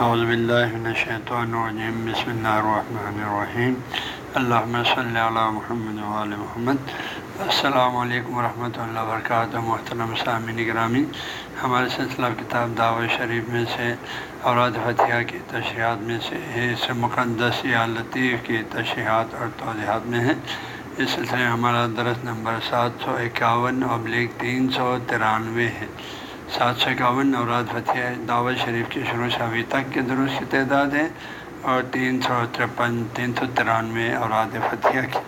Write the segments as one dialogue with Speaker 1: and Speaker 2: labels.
Speaker 1: اعوذ باللہ من الشیطان الرجیم بسم اللہ الرحمن الرحیم اللہ صلی علی محمد علیہ محمد. السلام علیکم ورحمۃ اللہ وبرکاتہ محترم سامعین گرامی. ہمارے سلسلہ کتاب دعوت شریف میں سے، اوراد فتح کی تشریحات میں سے، اس مقدس یا لطیف کی تشریحات اور توضیحات میں ہیں. اس سلسلے میں ہمارا درس نمبر سات سو اکاون ابلیغ تین سو ترانوے ہے۔ سات سو اکاون اوراد فتح دعوت شریف کی شروع سے ابھی تک کے درست کی تعداد ہے اور تین سو ترپن، تین سو ترانوے اوراد فتح کی۔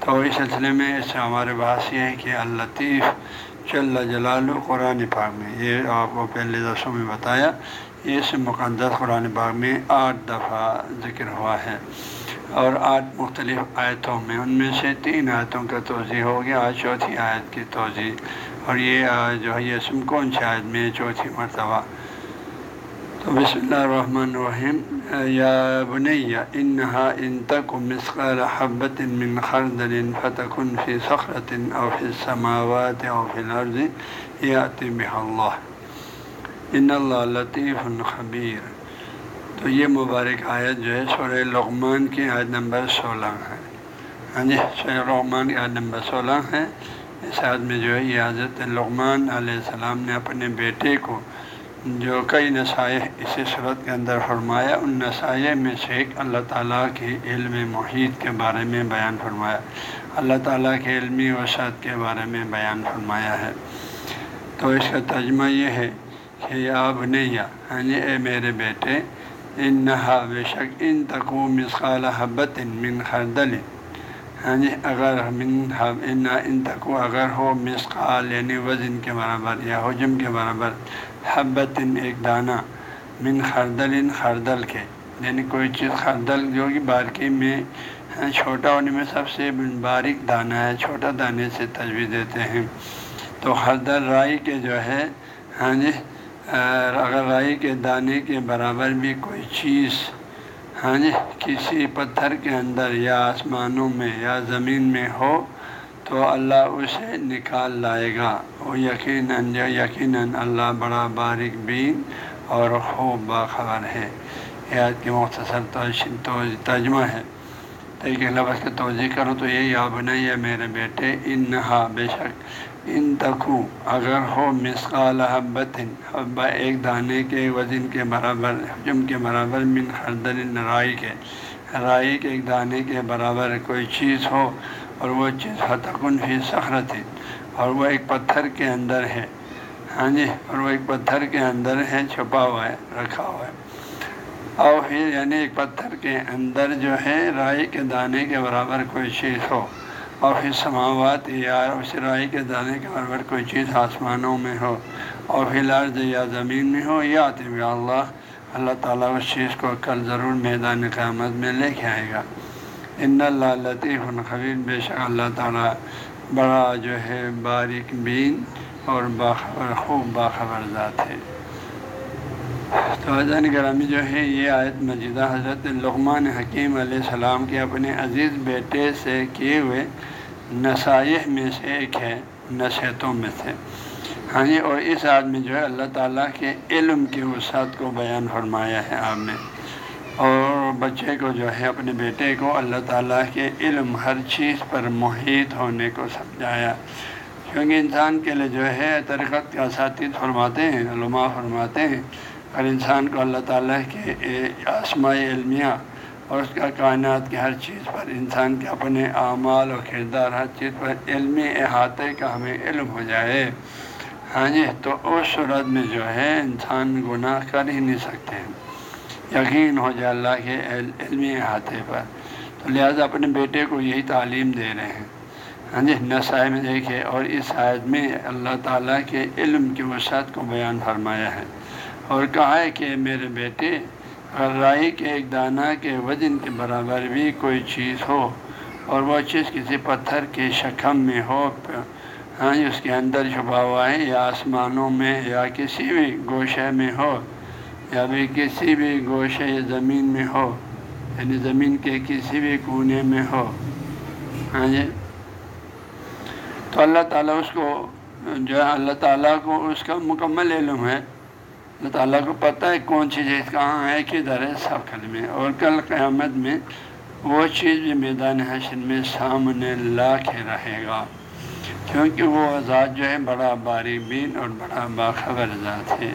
Speaker 1: تو اس سلسلے میں اس سے ہمارے بحث یہ ہے کہ اللطیف چل جلال قرآن پاک میں، یہ آپ کو پہلے دسوں میں بتایا، اس مقدس قرآن پاک میں آٹھ دفعہ ذکر ہوا ہے۔ اور آٹھ مختلف آیتوں میں، ان میں سے تین آیتوں کا توضیع ہو گیا۔ آج چوتھی آیت کی توضیع اور یہ جو ہے، یہ سم کون سی آیت میں چوتھی مرتبہ۔ تو بسم اللہ الرحمن الرحیم۔ یا بنیا انہا ان تک مسقال حبت من خردل فتکن فی سخرت او فی السماوات او فی الارض یاتی بہ اللہ۔ ان اللہ لطیف الخبیر تو یہ مبارک آیت جو ہے سورہ لغمان کی آیت نمبر سولہ ہے۔ ہاں جی سورہ لغمان کی آیت نمبر سولہ ہے۔ اس آیت میں جو ہے یہ حضرت لغمان علیہ السلام نے اپنے بیٹے کو جو کئی نسائے اسی صورت کے اندر فرمایا، ان نسائے میں سے ایک اللہ تعالیٰ کے علم محیط کے بارے میں بیان فرمایا۔ اللہ تعالیٰ کے علمی وسعت کے بارے میں بیان فرمایا ہے۔ تو اس کا ترجمہ یہ ہے کہ یا بنیا ہاں جی اے میرے بیٹے ان نہا بے شک ان تکو مسقال حبت من خردل. ہاں جی اگر من ان ان تکو اگر ہو مسقال یعنی وزن کے برابر یا حجم کے برابر حبت ایک دانہ من خردل خردل کے. یعنی کوئی چیز خردل جو کہ بارکی میں چھوٹا ہونے میں سب سے باریک دانہ ہے، چھوٹا دانے سے تجویز دیتے ہیں۔ تو خردل رائی کے جو ہے ہاں جی اگر رائی کے دانے کے برابر بھی کوئی چیز ہاں جی کسی پتھر کے اندر یا آسمانوں میں یا زمین میں ہو تو اللہ اسے نکال لائے گا۔ وہ یقیناً یقیناً اللہ بڑا باریک بین اور خوب باخبر ہے۔ یاد کی مختصر ترجمہ ہے۔ ایک لفظ کی توجہ کروں تو یہ یا بنائی ہے میرے بیٹے ان نہا بے شک ان تکو اگر ہو مسقال حبت حبا ایک دانے کے وزن کے برابر، حجم کے برابر من خردل رائی کے رائی کے ایک دانے کے برابر کوئی چیز ہو اور وہ چیز حتکن فی سخرت اور وہ ایک پتھر کے اندر ہے۔ ہاں جی اور وہ ایک پتھر کے اندر ہے، چھپا ہوا ہے، رکھا ہوا ہے۔ اور پھر یعنی ایک پتھر کے اندر جو ہے رائی کے دانے کے برابر کوئی چیز ہو۔ اور پھر سماوات یا اس رائی کے دانے کے برابر کوئی چیز آسمانوں میں ہو۔ اور پھر لرز یا زمین میں ہو یا طب اللہ اللہ تعالیٰ اس چیز کو کل ضرور میدان قیامت میں لے کے آئے گا۔ ان اللہ لطیف الخبیر بے شک اللہ تعالیٰ بڑا جو ہے باریک بین اور باخبر، خوب باخبر ذات ہے۔ تو حضرت گرامی جو ہے یہ آیت مجیدہ حضرت لغمان حکیم علیہ السلام کے اپنے عزیز بیٹے سے کیے ہوئے نصائح میں سے ایک ہے، نصیحتوں میں سے۔ ہاں جی اور اس آدمی جو ہے اللہ تعالیٰ کے علم کی وسعت کو بیان فرمایا ہے آپ نے۔ اور بچے کو جو ہے، اپنے بیٹے کو اللہ تعالیٰ کے علم ہر چیز پر محیط ہونے کو سمجھایا۔ کیونکہ انسان کے لیے جو ہے ترقت کے اساتذ فرماتے ہیں، علماء فرماتے ہیں اور انسان کو اللہ تعالیٰ کے آسماء علمیہ اور اس کا کائنات کی ہر چیز پر، انسان کے اپنے اعمال و کردار، ہر چیز پر علمی احاطے کا ہمیں علم ہو جائے۔ ہاں جی تو اس صورت میں جو ہے انسان گناہ کر ہی نہیں سکتے۔ یقین ہو جائے اللہ کے علمی احاطے پر۔ تو لہٰذا اپنے بیٹے کو یہی تعلیم دے رہے ہیں۔ ہاں جی نسائے میں دیکھے اور اس عائد میں اللہ تعالیٰ کے علم کی وسعت کو بیان فرمایا ہے۔ اور کہا ہے کہ میرے بیٹے رائی کے ایک دانہ کے وزن کے برابر بھی کوئی چیز ہو اور وہ چیز کسی پتھر کے شکم میں ہو ہاں اس کے اندر چھپا ہوا ہے، یا آسمانوں میں، یا کسی بھی گوشے میں ہو، یا بھی کسی بھی گوشے یا زمین میں ہو یعنی زمین کے کسی بھی کونے میں ہو ہاں جی؟ تو اللہ تعالیٰ اس کو، جو ہے، اللہ تعالیٰ کو اس کا مکمل علم ہے۔ اللہ تعالیٰ کو پتہ ہے کون سی چیز کہاں ہے، کدھر ہے سب کل میں۔ اور کل قیامت میں وہ چیز بھی میدان حشر میں سامنے لا کے رہے گا۔ کیونکہ وہ ذات جو ہے، بڑا باری بین اور بڑا باخبر ذات ہے۔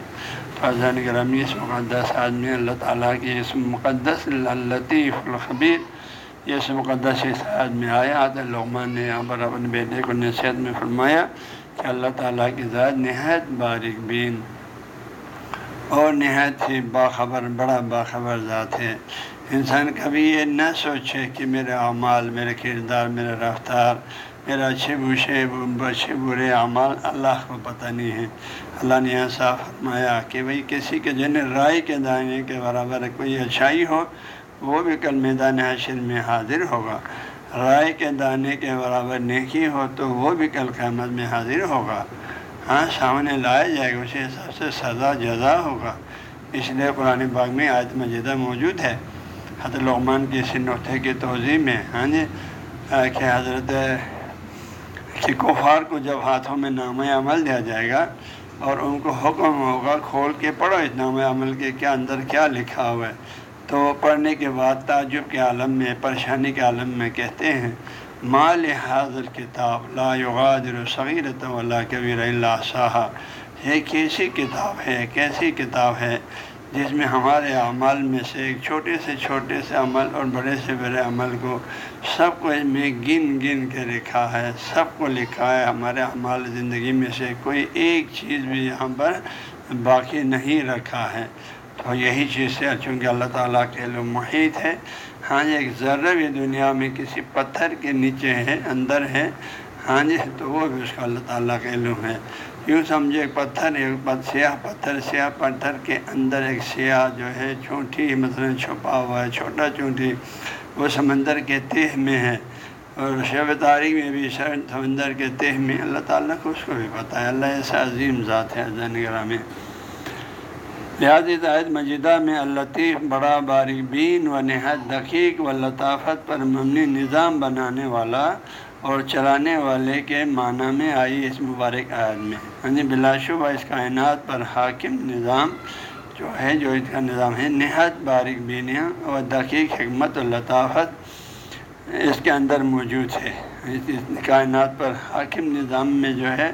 Speaker 1: فضان گرامی اس مقدس آدمی، اللہ تعالیٰ کی اس مقدس الطیف الخبیر یہ اس مقدس اس آدمی آیا آدھے لغمان نے یہاں پر اپنے بیٹے کو نصیحت میں فرمایا کہ اللہ تعالیٰ کی ذات نہایت باریک بین۔ اور نہایت ہی باخبر، بڑا باخبر ذات ہے انسان کبھی یہ نہ سوچے کہ میرے اعمال، میرے کردار میرا رفتار میرا اچھے بوشے اچھے برے اعمال اللہ کو پتہ نہیں ہے اللہ نے یہاں صاف فرمایا کہ بھائی کسی کے جن رائے کے دائنے کے برابر کوئی اچھائی ہو، وہ بھی کل میدان حشر میں حاضر ہوگا۔ رائے کے دانے کے برابر نیکی ہو تو وہ بھی کل قیامت میں حاضر ہوگا۔ ہاں سامنے لایا جائے گا اسی حساب سے سزا جزا ہوگا۔ اس لیے قرآن باغ میں آیت مجیدہ موجود ہے۔ حضرت لغمان کی اسی نقطے کی توضیع میں ہاں جی کہ حضرت، کہ کفار کو جب ہاتھوں میں نام عمل دیا جائے گا اور ان کو حکم ہوگا کھول کے پڑھو، اس نام عمل کے کیا اندر کیا لکھا ہوا ہے۔ تو پڑھنے کے بعد تعجب کے عالم میں، پریشانی کے عالم میں کہتے ہیں مال حاضر کتاب لا یغادر صغیرت اللہ کبیر اللہ صاحا یہ کیسی کتاب ہے؟ کیسی کتاب ہے؟ جس میں ہمارے اعمال میں سے ایک چھوٹے سے چھوٹے سے عمل اور بڑے سے بڑے عمل کو سب کو اس میں گن گن کے لکھا ہے، سب کو لکھا ہے۔ ہمارے اعمال زندگی میں سے کوئی ایک چیز بھی یہاں پر باقی نہیں رکھا ہے۔ تو یہی چیز ہے۔ چونکہ اللہ تعالیٰ کے علم محیط ہے۔ ہاں جی ایک ذرہ بھی دنیا میں کسی پتھر کے نیچے ہے، اندر ہے ہاں جی تو وہ بھی اس کا اللہ تعالیٰ کا علم ہے۔ یوں سمجھے، ایک پتھر، ایک سیاہ پتھر سیاہ پتھر کے اندر ایک سیاہ جو ہے چھوٹی مثلاً چھپا ہوا ہے، چھوٹا چونٹی، وہ سمندر کے تہ میں ہے۔ اور شب تاریخ میں بھی سمندر کے تہ میں اللہ تعالیٰ کو اس کو بھی پتہ ہے۔ اللہ ایسا عظیم ذات ہے نگرہ میں لہٰذا عید مجیدہ میں الطیف بڑا باریک بین و نہایت دقیق و لطافت پر مبنی نظام بنانے والا اور چلانے والے کے معنی میں آئی اس مبارک عائد میں۔ یعنی بلا شبہ اس کائنات پر حاکم نظام جو ہے، جو اس کا نظام ہے، نہایت باریک بینیاں اور دقیق حکمت و لطافت اس کے اندر موجود ہے۔ اس کائنات پر حاکم نظام میں جو ہے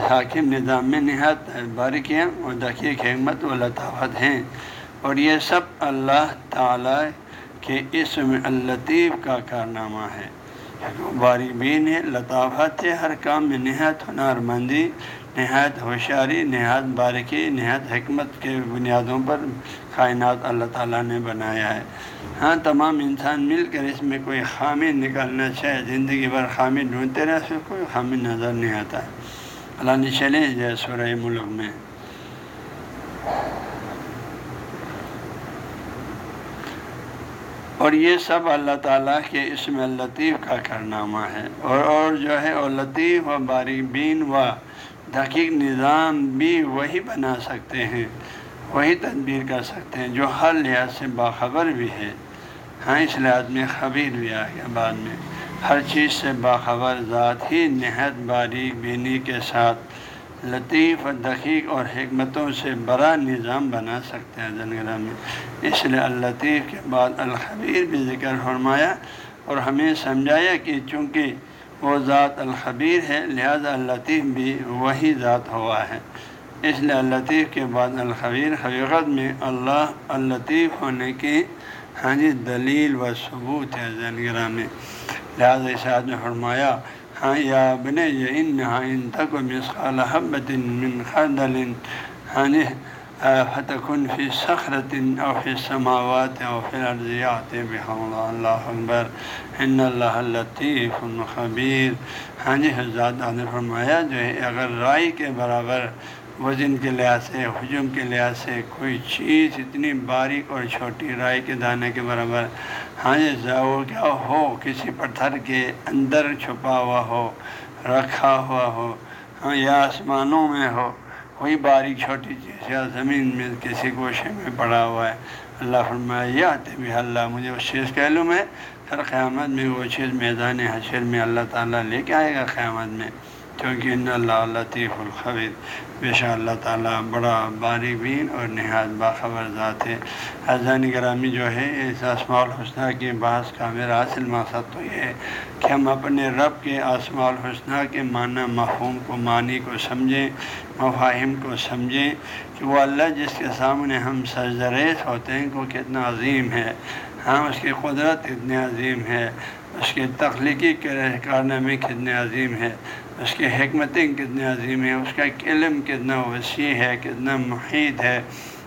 Speaker 1: حاکم نظام میں نہایت باریکیاں اور دقیق حکمت و لطافت ہیں اور یہ سب اللہ تعالیٰ کے اسم الطیف کا کارنامہ ہے۔ باری بین ہے لطافت ہے ہر کام میں نہایت ہنر مندی نہایت ہوشیاری، نہایت باریکی، نہایت حکمت کے بنیادوں پر کائنات اللہ تعالیٰ نے بنایا ہے۔ ہاں تمام انسان مل کر اس میں کوئی خامی نکالنا چاہے، زندگی بھر خامی ڈھونڈتے رہے، اس کوئی خامی نظر نہیں آتا۔ ہے اللہ نے چلے جائے سورہ ملک میں۔ اور یہ سب اللہ تعالیٰ کے اسم لطیف کا کارنامہ ہے۔ اور اور جو ہے، اور لطیف و باری بین و دقیق نظام بھی وہی بنا سکتے ہیں، وہی تدبیر کر سکتے ہیں، جو ہر لحاظ سے باخبر بھی ہے۔ ہاں اس لحاظ میں خبیر بھی آ گیا بعد میں۔ ہر چیز سے باخبر ذات ہی نہایت باریک بینی کے ساتھ لطیف و دقیق اور حکمتوں سے بڑا نظام بنا سکتے ہیں زنگرہ میں۔ اس لیے الطیف کے بعد الخبیر بھی ذکر فرمایا اور ہمیں سمجھایا کہ چونکہ وہ ذات الخبیر ہے، لہذا الطیف بھی وہی ذات ہوا ہے۔ اس لیے الطیف کے بعد الخبیر حقیقت میں اللہ الطیف ہونے کی ہاں جی دلیل و ثبوت ہے زنگرہ میں۔ لہٰذا اس آدمی فرمایا ہاں یا بن ان ہاں ان تک مسخال حبت من خردل ہاں جی، فتخن فی سخرت او فی سماوات او فی الرضیات اللہ اکبر، ان اللہ لطیف خبیر۔ ہاں جی حضرات عادل فرمایا، جو ہے، اگر رائے کے برابر وزن کے لحاظ سے، ہجوم کے لحاظ سے کوئی چیز اتنی باریک اور چھوٹی رائے کے دانے کے برابر ہاں جی کیا ہو کسی پتھر کے اندر چھپا ہوا ہو، رکھا ہوا ہو ہاں یا آسمانوں میں ہو، کوئی باریک چھوٹی چیز یا زمین میں کسی گوشے میں پڑا ہوا ہے۔ اللہ فرمایا یہ آتے بھی اللہ، مجھے اس چیز کا علم ہے، پھر قیامت میں وہ چیز میدان حشر میں اللہ تعالیٰ لے کے آئے گا قیامت میں۔ کیونکہ ان اللہ لطیف الخبیر۔ بے شاء اللہ تعالیٰ بڑا بین اور نہایت باخبر ذات ہے۔ حضان گرامی جو ہے، اس آسماء الحسنہ کی بعض کا میرا حاصل مقصد تو یہ ہے کہ ہم اپنے رب کے آسماء الحسنہ کے معنی، مفہوم کو، معنی کو سمجھیں مفاہم کو سمجھیں کہ وہ اللہ جس کے سامنے ہم سجریز ہوتے ہیں، وہ کتنا عظیم ہے۔ ہاں اس کی قدرت کتنی عظیم ہے۔ اس کی تخلیقی کارنامے کتنے عظیم ہے اس کی حکمتیں کتنی عظیم ہیں، اس کا علم کتنا وسیع ہے، کتنا محیط ہے۔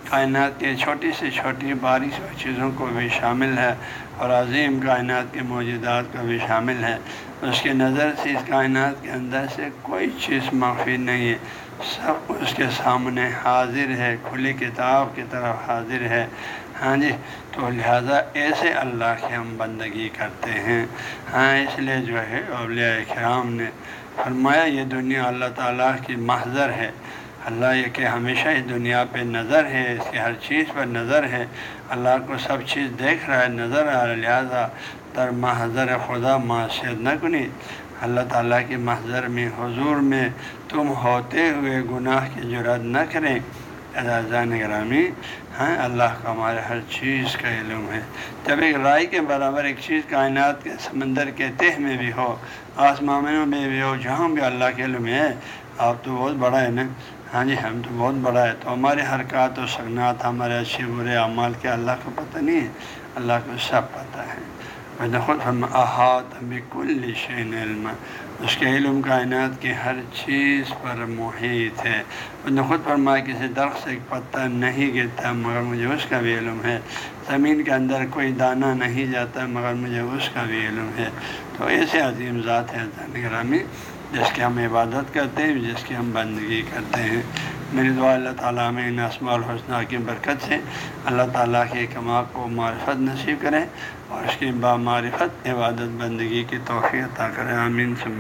Speaker 1: کائنات کے چھوٹی سے چھوٹی بارش چیزوں کو بھی شامل ہے اور عظیم کائنات کے موجودات کو بھی شامل ہے۔ اس کے نظر سے اس کائنات کے اندر سے کوئی چیز معافی نہیں ہے، سب اس کے سامنے حاضر ہے، کھلی کتاب کی طرف حاضر ہے۔ ہاں جی تو لہٰذا ایسے اللہ کی ہم بندگی کرتے ہیں۔ ہاں اس لیے جو ہے اولیاء کرام نے فرمایا، یہ دنیا اللہ تعالیٰ کی محضر ہے۔ اللہ یہ کہ ہمیشہ اس دنیا پہ نظر ہے، اس کی ہر چیز پر نظر ہے۔ اللہ کو سب چیز دیکھ رہا ہے، نظر آ رہا ہے۔ لہٰذا در محضر خدا معاشیت نہ کنی۔ اللہ تعالیٰ کے محضر میں، حضور میں تم ہوتے ہوئے گناہ کی جرت نہ کریں۔ اعزان گرامی ہاں اللہ کا ہمارے ہر چیز کا علم ہے۔ جب ایک رائے کے برابر ایک چیز کائنات کے سمندر کے تہ میں بھی ہو، آسمانوں میں بھی ہو، جہاں بھی اللہ کے علم ہے، آپ تو بہت بڑا ہے نا۔ ہاں جی ہم تو بہت بڑا ہے۔ تو ہمارے حرکات و سکنات ہمارے اچھے برے اعمال کے اللہ کو پتہ نہیں ہے۔ اللہ کو سب پتہ ہے۔ خود ہم احاط کل شین علم. اس کے علم کائنات کی ہر چیز پر محیط ہے. نے خود فرمایا کسی درخت سے پتہ نہیں گرتا مگر مجھے اس کا بھی علم ہے. زمین کے اندر کوئی دانہ نہیں جاتا مگر مجھے اس کا بھی علم ہے. تو ایسے عظیم ذات ہے گرامی، جس کی ہم عبادت کرتے ہیں، جس کی ہم بندگی کرتے ہیں. میری دعا اللہ تعالیٰ میں ان اسماع الحسنہ کی برکت سے اللہ تعالیٰ کے کما کو معرفت نصیب کریں اور اس کی بامعرفت عبادت بندگی کی توفیع عطا کریں. آمین.